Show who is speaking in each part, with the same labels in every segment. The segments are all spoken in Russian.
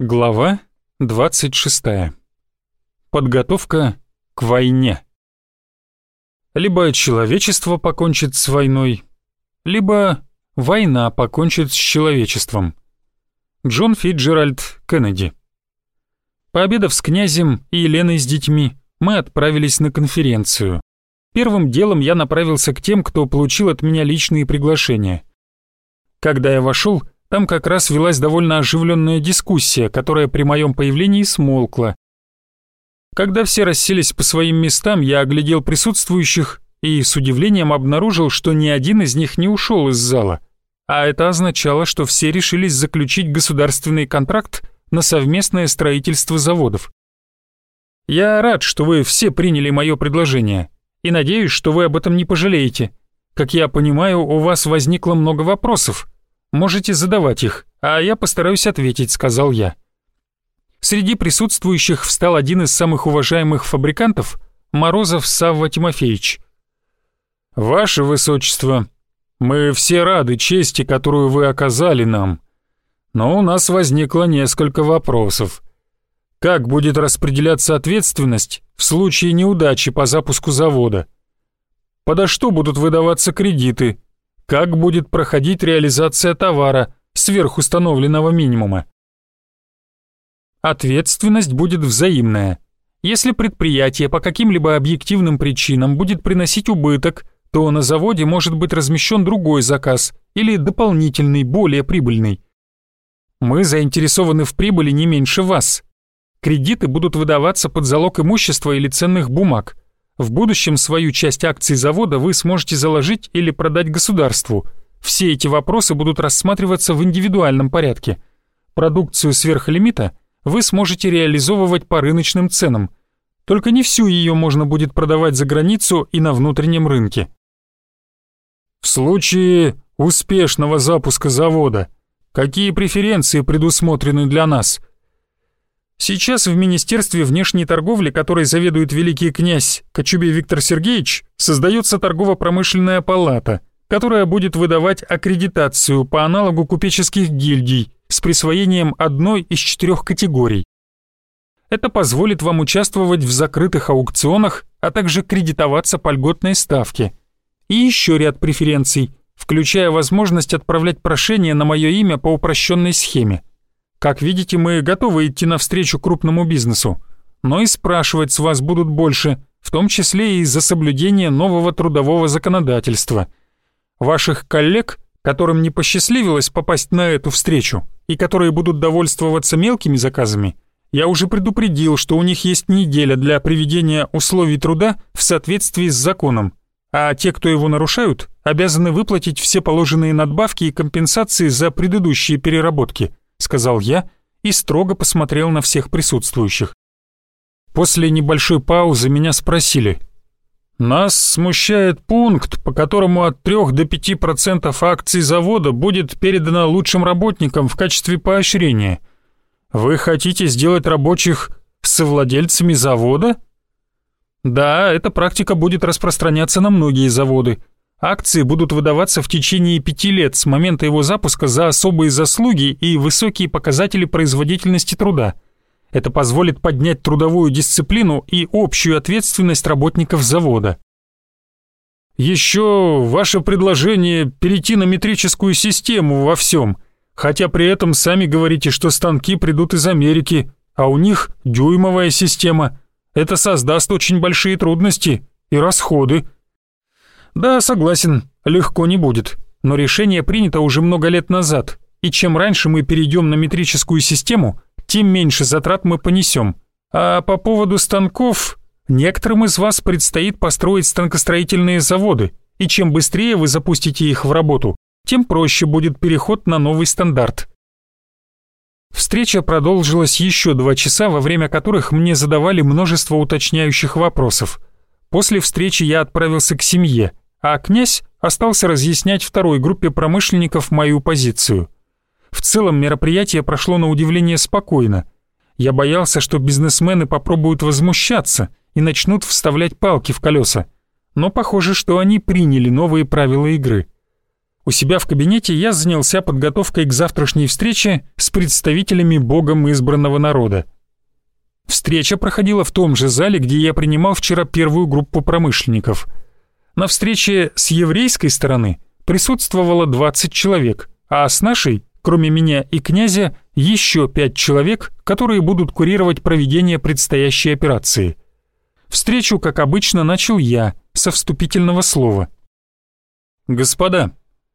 Speaker 1: Глава 26. Подготовка к войне. Либо человечество покончит с войной, либо война покончит с человечеством. Джон Фитджеральд Кеннеди. Пообедав с князем и Еленой с детьми, мы отправились на конференцию. Первым делом я направился к тем, кто получил от меня личные приглашения. Когда я вошел, там как раз велась довольно оживленная дискуссия, которая при моем появлении смолкла. Когда все расселись по своим местам, я оглядел присутствующих и с удивлением обнаружил, что ни один из них не ушел из зала. А это означало, что все решились заключить государственный контракт на совместное строительство заводов. Я рад, что вы все приняли мое предложение, и надеюсь, что вы об этом не пожалеете. Как я понимаю, у вас возникло много вопросов, Можете задавать их, а я постараюсь ответить», — сказал я. Среди присутствующих встал один из самых уважаемых фабрикантов, Морозов Савва Тимофеевич. «Ваше Высочество, мы все рады чести, которую вы оказали нам, но у нас возникло несколько вопросов. Как будет распределяться ответственность в случае неудачи по запуску завода? Подо что будут выдаваться кредиты?» Как будет проходить реализация товара сверхустановленного минимума. Ответственность будет взаимная. Если предприятие по каким-либо объективным причинам будет приносить убыток, то на заводе может быть размещен другой заказ или дополнительный, более прибыльный. Мы заинтересованы в прибыли не меньше вас. Кредиты будут выдаваться под залог имущества или ценных бумаг – в будущем свою часть акций завода вы сможете заложить или продать государству. Все эти вопросы будут рассматриваться в индивидуальном порядке. Продукцию сверхлимита вы сможете реализовывать по рыночным ценам. Только не всю ее можно будет продавать за границу и на внутреннем рынке. В случае успешного запуска завода, какие преференции предусмотрены для нас – Сейчас в Министерстве внешней торговли, которой заведует великий князь Кочубей Виктор Сергеевич, создается торгово-промышленная палата, которая будет выдавать аккредитацию по аналогу купеческих гильдий с присвоением одной из четырех категорий. Это позволит вам участвовать в закрытых аукционах, а также кредитоваться по льготной ставке. И еще ряд преференций, включая возможность отправлять прошение на мое имя по упрощенной схеме. Как видите, мы готовы идти навстречу крупному бизнесу, но и спрашивать с вас будут больше, в том числе и из-за соблюдения нового трудового законодательства. Ваших коллег, которым не посчастливилось попасть на эту встречу и которые будут довольствоваться мелкими заказами, я уже предупредил, что у них есть неделя для приведения условий труда в соответствии с законом, а те, кто его нарушают, обязаны выплатить все положенные надбавки и компенсации за предыдущие переработки –— сказал я и строго посмотрел на всех присутствующих. После небольшой паузы меня спросили. «Нас смущает пункт, по которому от 3 до 5% акций завода будет передано лучшим работникам в качестве поощрения. Вы хотите сделать рабочих совладельцами завода?» «Да, эта практика будет распространяться на многие заводы», Акции будут выдаваться в течение пяти лет с момента его запуска за особые заслуги и высокие показатели производительности труда. Это позволит поднять трудовую дисциплину и общую ответственность работников завода. Еще ваше предложение перейти на метрическую систему во всем, хотя при этом сами говорите, что станки придут из Америки, а у них дюймовая система. Это создаст очень большие трудности и расходы. Да, согласен, легко не будет, но решение принято уже много лет назад, и чем раньше мы перейдем на метрическую систему, тем меньше затрат мы понесем. А по поводу станков, некоторым из вас предстоит построить станкостроительные заводы, и чем быстрее вы запустите их в работу, тем проще будет переход на новый стандарт. Встреча продолжилась еще два часа, во время которых мне задавали множество уточняющих вопросов. После встречи я отправился к семье, а князь остался разъяснять второй группе промышленников мою позицию. В целом мероприятие прошло на удивление спокойно. Я боялся, что бизнесмены попробуют возмущаться и начнут вставлять палки в колеса, но похоже, что они приняли новые правила игры. У себя в кабинете я занялся подготовкой к завтрашней встрече с представителями богом избранного народа. Встреча проходила в том же зале, где я принимал вчера первую группу промышленников. На встрече с еврейской стороны присутствовало 20 человек, а с нашей, кроме меня и князя, еще 5 человек, которые будут курировать проведение предстоящей операции. Встречу, как обычно, начал я со вступительного слова. «Господа,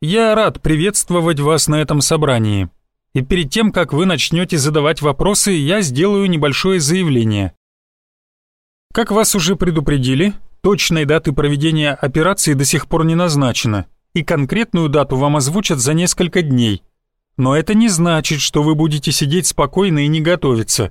Speaker 1: я рад приветствовать вас на этом собрании. И перед тем, как вы начнете задавать вопросы, я сделаю небольшое заявление. Как вас уже предупредили, точной даты проведения операции до сих пор не назначено, и конкретную дату вам озвучат за несколько дней. Но это не значит, что вы будете сидеть спокойно и не готовиться.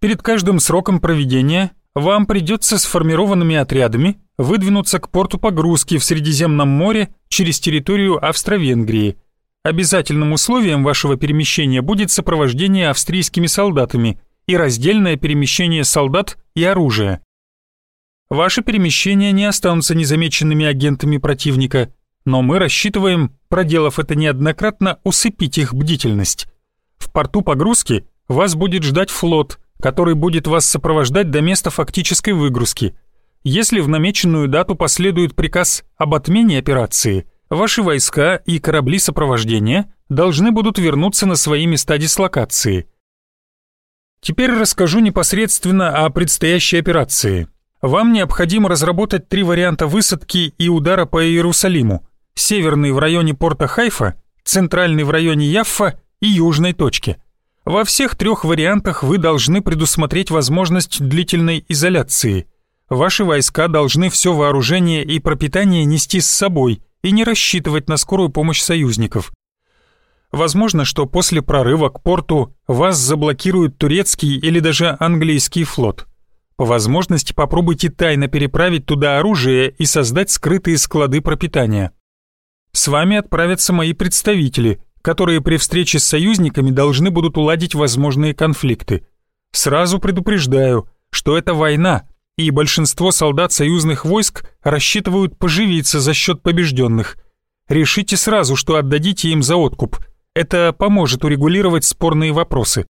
Speaker 1: Перед каждым сроком проведения вам придется сформированными отрядами выдвинуться к порту погрузки в Средиземном море через территорию Австро-Венгрии. Обязательным условием вашего перемещения будет сопровождение австрийскими солдатами и раздельное перемещение солдат и оружия. Ваши перемещения не останутся незамеченными агентами противника, но мы рассчитываем, проделав это неоднократно, усыпить их бдительность. В порту погрузки вас будет ждать флот, который будет вас сопровождать до места фактической выгрузки – если в намеченную дату последует приказ об отмене операции, ваши войска и корабли сопровождения должны будут вернуться на свои места дислокации. Теперь расскажу непосредственно о предстоящей операции. Вам необходимо разработать три варианта высадки и удара по Иерусалиму. Северный в районе порта Хайфа, центральный в районе Яффа и южной точки. Во всех трех вариантах вы должны предусмотреть возможность длительной изоляции – Ваши войска должны все вооружение и пропитание нести с собой и не рассчитывать на скорую помощь союзников. Возможно, что после прорыва к порту вас заблокирует турецкий или даже английский флот. По возможности попробуйте тайно переправить туда оружие и создать скрытые склады пропитания. С вами отправятся мои представители, которые при встрече с союзниками должны будут уладить возможные конфликты. Сразу предупреждаю, что это война, и большинство солдат союзных войск рассчитывают поживиться за счет побежденных. Решите сразу, что отдадите им за откуп. Это поможет урегулировать спорные вопросы.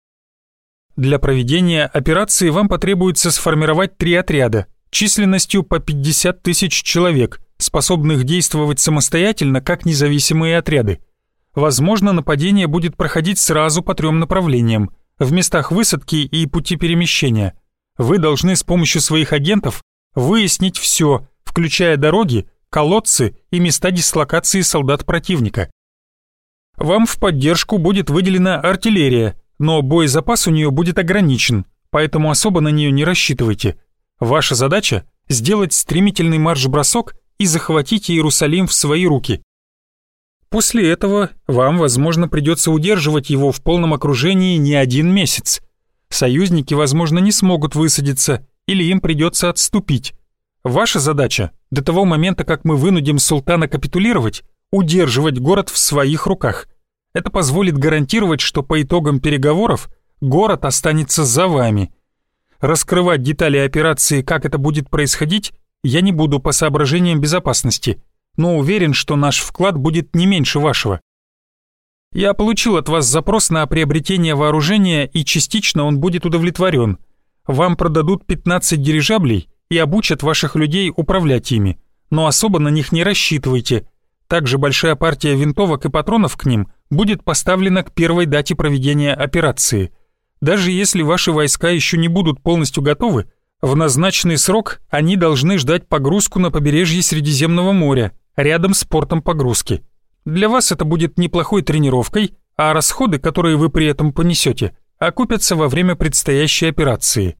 Speaker 1: Для проведения операции вам потребуется сформировать три отряда численностью по 50 тысяч человек, способных действовать самостоятельно как независимые отряды. Возможно, нападение будет проходить сразу по трем направлениям – в местах высадки и пути перемещения – вы должны с помощью своих агентов выяснить все, включая дороги, колодцы и места дислокации солдат противника. Вам в поддержку будет выделена артиллерия, но боезапас у нее будет ограничен, поэтому особо на нее не рассчитывайте. Ваша задача – сделать стремительный марш-бросок и захватить Иерусалим в свои руки. После этого вам, возможно, придется удерживать его в полном окружении не один месяц – Союзники, возможно, не смогут высадиться или им придется отступить. Ваша задача до того момента, как мы вынудим султана капитулировать, удерживать город в своих руках. Это позволит гарантировать, что по итогам переговоров город останется за вами. Раскрывать детали операции, как это будет происходить, я не буду по соображениям безопасности, но уверен, что наш вклад будет не меньше вашего. Я получил от вас запрос на приобретение вооружения, и частично он будет удовлетворен. Вам продадут 15 дирижаблей и обучат ваших людей управлять ими, но особо на них не рассчитывайте. Также большая партия винтовок и патронов к ним будет поставлена к первой дате проведения операции. Даже если ваши войска еще не будут полностью готовы, в назначенный срок они должны ждать погрузку на побережье Средиземного моря, рядом с портом погрузки. Для вас это будет неплохой тренировкой, а расходы, которые вы при этом понесете, окупятся во время предстоящей операции.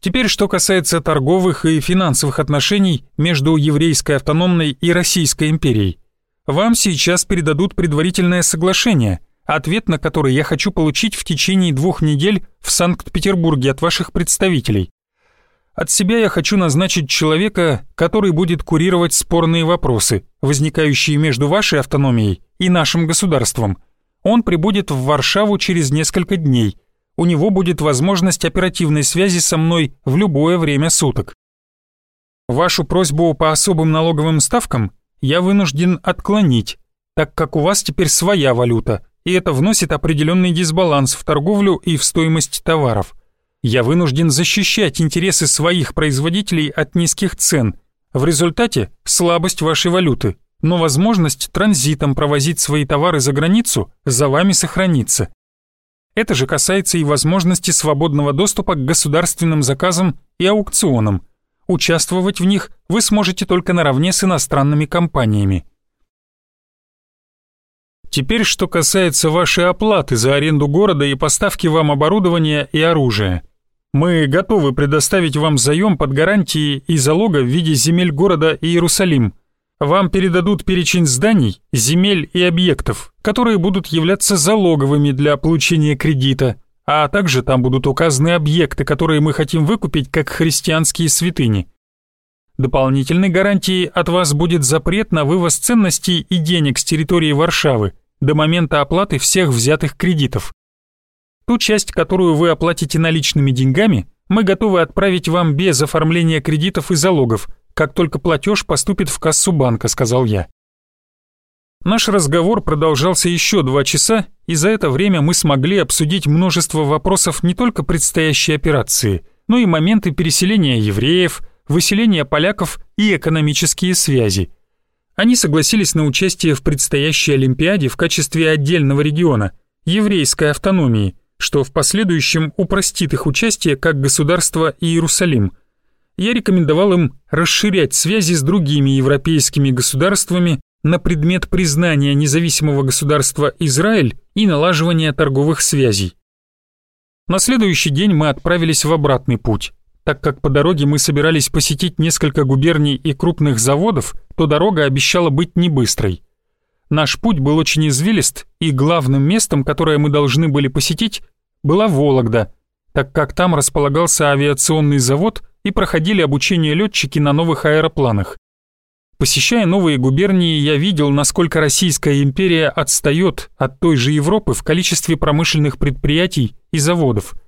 Speaker 1: Теперь, что касается торговых и финансовых отношений между еврейской автономной и Российской империей. Вам сейчас передадут предварительное соглашение, ответ на который я хочу получить в течение двух недель в Санкт-Петербурге от ваших представителей. От себя я хочу назначить человека, который будет курировать спорные вопросы, возникающие между вашей автономией и нашим государством. Он прибудет в Варшаву через несколько дней. У него будет возможность оперативной связи со мной в любое время суток. Вашу просьбу по особым налоговым ставкам я вынужден отклонить. так как у вас теперь своя валюта, и это вносит определенный дисбаланс в торговлю и в стоимость товаров. Я вынужден защищать интересы своих производителей от низких цен. В результате слабость вашей валюты, но возможность транзитом провозить свои товары за границу за вами сохранится. Это же касается и возможности свободного доступа к государственным заказам и аукционам. Участвовать в них вы сможете только наравне с иностранными компаниями. Теперь, что касается вашей оплаты за аренду города и поставки вам оборудования и оружия. Мы готовы предоставить вам заем под гарантией и залога в виде земель города Иерусалим. Вам передадут перечень зданий, земель и объектов, которые будут являться залоговыми для получения кредита, а также там будут указаны объекты, которые мы хотим выкупить как христианские святыни. Дополнительной гарантией от вас будет запрет на вывоз ценностей и денег с территории Варшавы, до момента оплаты всех взятых кредитов. Ту часть, которую вы оплатите наличными деньгами, мы готовы отправить вам без оформления кредитов и залогов, как только платеж поступит в кассу банка», — сказал я. Наш разговор продолжался еще два часа, и за это время мы смогли обсудить множество вопросов не только предстоящей операции, но и моменты переселения евреев, выселения поляков и экономические связи — они согласились на участие в предстоящей Олимпиаде в качестве отдельного региона, еврейской автономии, что в последующем упростит их участие как государство Иерусалим. Я рекомендовал им расширять связи с другими европейскими государствами на предмет признания независимого государства Израиль и налаживания торговых связей. На следующий день мы отправились в обратный путь. Так как по дороге мы собирались посетить несколько губерний и крупных заводов, то дорога обещала быть не быстрой. Наш путь был очень извилист, и главным местом, которое мы должны были посетить, была Вологда, так как там располагался авиационный завод и проходили обучение летчики на новых аэропланах. Посещая новые губернии, я видел, насколько Российская империя отстает от той же Европы в количестве промышленных предприятий и заводов –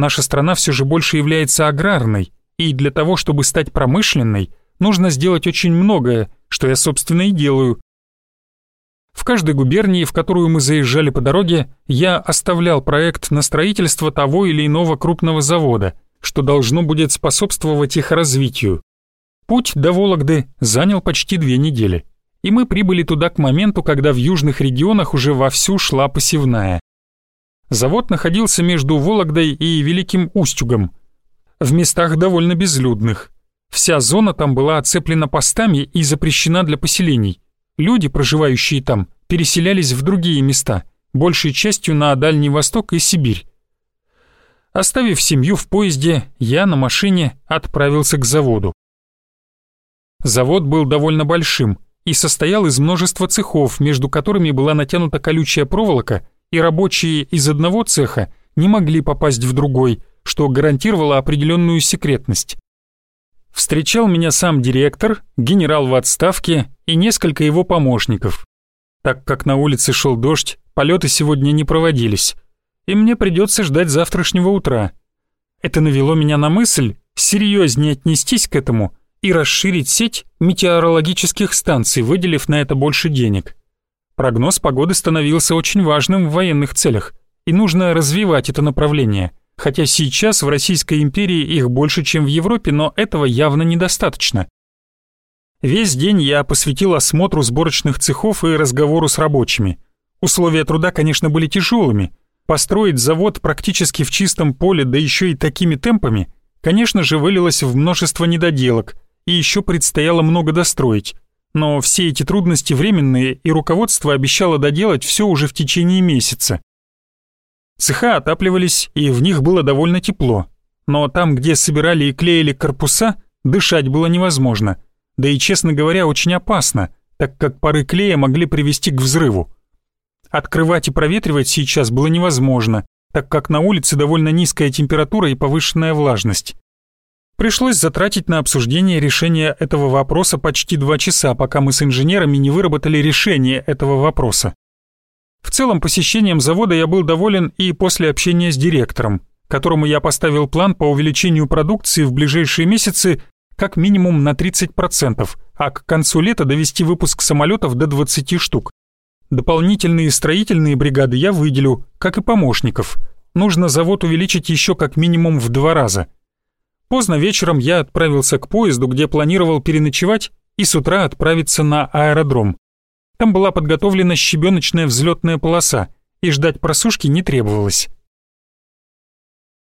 Speaker 1: Наша страна все же больше является аграрной, и для того, чтобы стать промышленной, нужно сделать очень многое, что я, собственно, и делаю. В каждой губернии, в которую мы заезжали по дороге, я оставлял проект на строительство того или иного крупного завода, что должно будет способствовать их развитию. Путь до Вологды занял почти две недели, и мы прибыли туда к моменту, когда в южных регионах уже вовсю шла посевная. Завод находился между Вологдой и Великим Устюгом, в местах довольно безлюдных. Вся зона там была оцеплена постами и запрещена для поселений. Люди, проживающие там, переселялись в другие места, большей частью на Дальний Восток и Сибирь. Оставив семью в поезде, я на машине отправился к заводу. Завод был довольно большим и состоял из множества цехов, между которыми была натянута колючая проволока и рабочие из одного цеха не могли попасть в другой, что гарантировало определенную секретность. Встречал меня сам директор, генерал в отставке и несколько его помощников. Так как на улице шел дождь, полеты сегодня не проводились, и мне придется ждать завтрашнего утра. Это навело меня на мысль серьезнее отнестись к этому и расширить сеть метеорологических станций, выделив на это больше денег. Прогноз погоды становился очень важным в военных целях, и нужно развивать это направление. Хотя сейчас в Российской империи их больше, чем в Европе, но этого явно недостаточно. Весь день я посвятил осмотру сборочных цехов и разговору с рабочими. Условия труда, конечно, были тяжелыми. Построить завод практически в чистом поле, да еще и такими темпами, конечно же, вылилось в множество недоделок, и еще предстояло много достроить. Но все эти трудности временные, и руководство обещало доделать все уже в течение месяца. Цеха отапливались, и в них было довольно тепло. Но там, где собирали и клеили корпуса, дышать было невозможно. Да и, честно говоря, очень опасно, так как пары клея могли привести к взрыву. Открывать и проветривать сейчас было невозможно, так как на улице довольно низкая температура и повышенная влажность. Пришлось затратить на обсуждение решения этого вопроса почти два часа, пока мы с инженерами не выработали решение этого вопроса. В целом посещением завода я был доволен и после общения с директором, которому я поставил план по увеличению продукции в ближайшие месяцы как минимум на 30%, а к концу лета довести выпуск самолетов до 20 штук. Дополнительные строительные бригады я выделю, как и помощников. Нужно завод увеличить еще как минимум в два раза. Поздно вечером я отправился к поезду, где планировал переночевать, и с утра отправиться на аэродром. Там была подготовлена щебеночная взлетная полоса, и ждать просушки не требовалось.